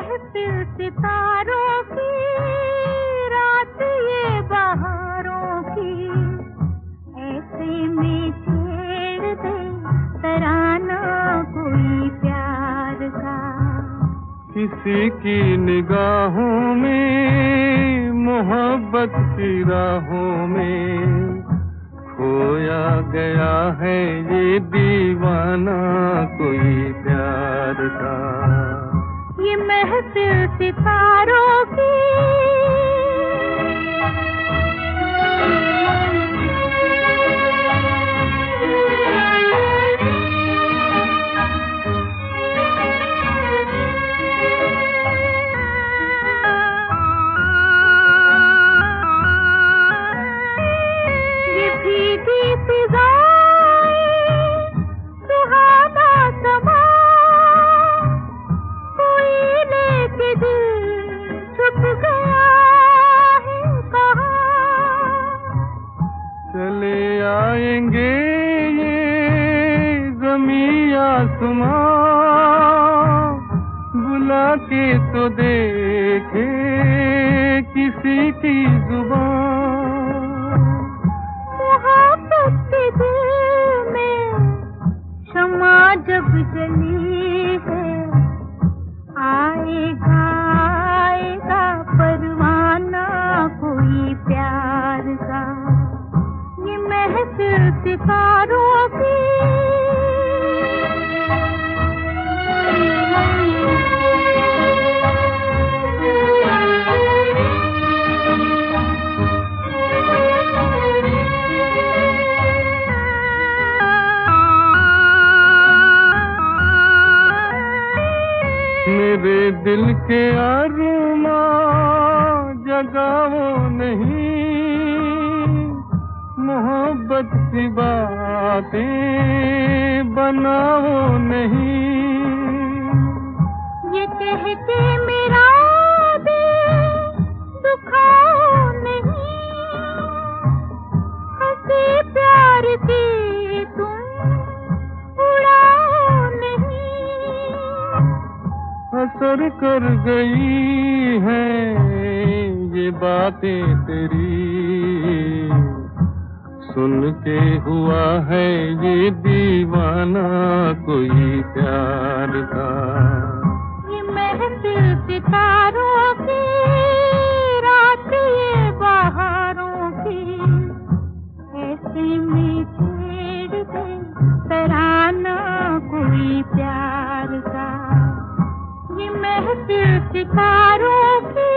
محفل ستاروں کی رات یہ بہاروں کی ایسے میں چھیڑ دے ترانہ کوئی پیار کا کسی کی نگاہوں میں محبت کی راہوں میں کھویا گیا ہے یہ دیوانہ کوئی پیار کا یہ محفل ستاروں کی۔ یہ بھیگی آسمان، بلا کے تو دیکھے کسی کی زبان۔ محبت کے دل میں شمع جب جلی ہے، آئے گا آئے گا پروانہ کوئی پیار کا۔ یہ محفل ستاروں کی میرے دل کے آرما جگاؤ نہیں۔ محبت کی باتیں بناؤ نہیں۔ یہ کہتے اثر کر گئی ہیں یہ باتیں تیری۔ سن کے ہوا ہے یہ دیوانہ، کوئی پیار کا۔ یہ محفل ستاروں ستاروں کی